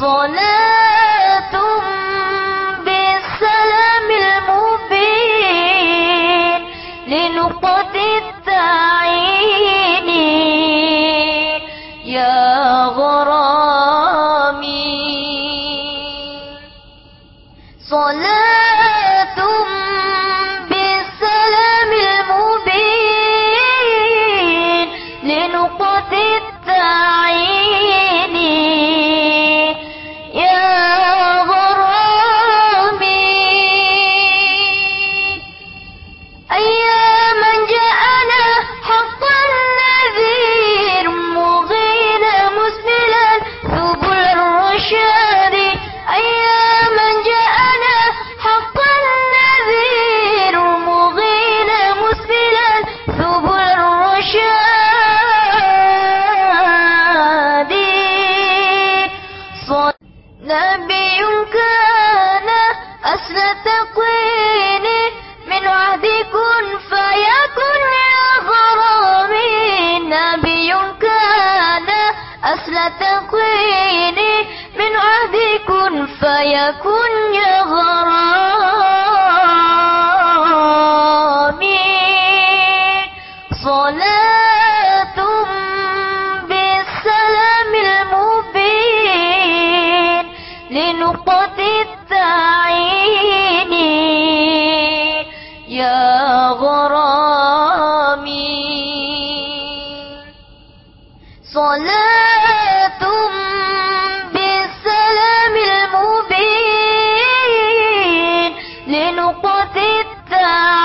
صلاة بالسلام المبين لنقطة التعيين. يا غرامي. صلاة بالسلام المبين لنقطة التعيين. نبي كان أسنى تقوين من عهد كن فيكن يا غرامي. نبي كان أسنى تقوين من عهد كن فيكن يا غرامي. صلاة لقد التعين يا غرامي. صلاة بالسلام المبين لنقطة التعين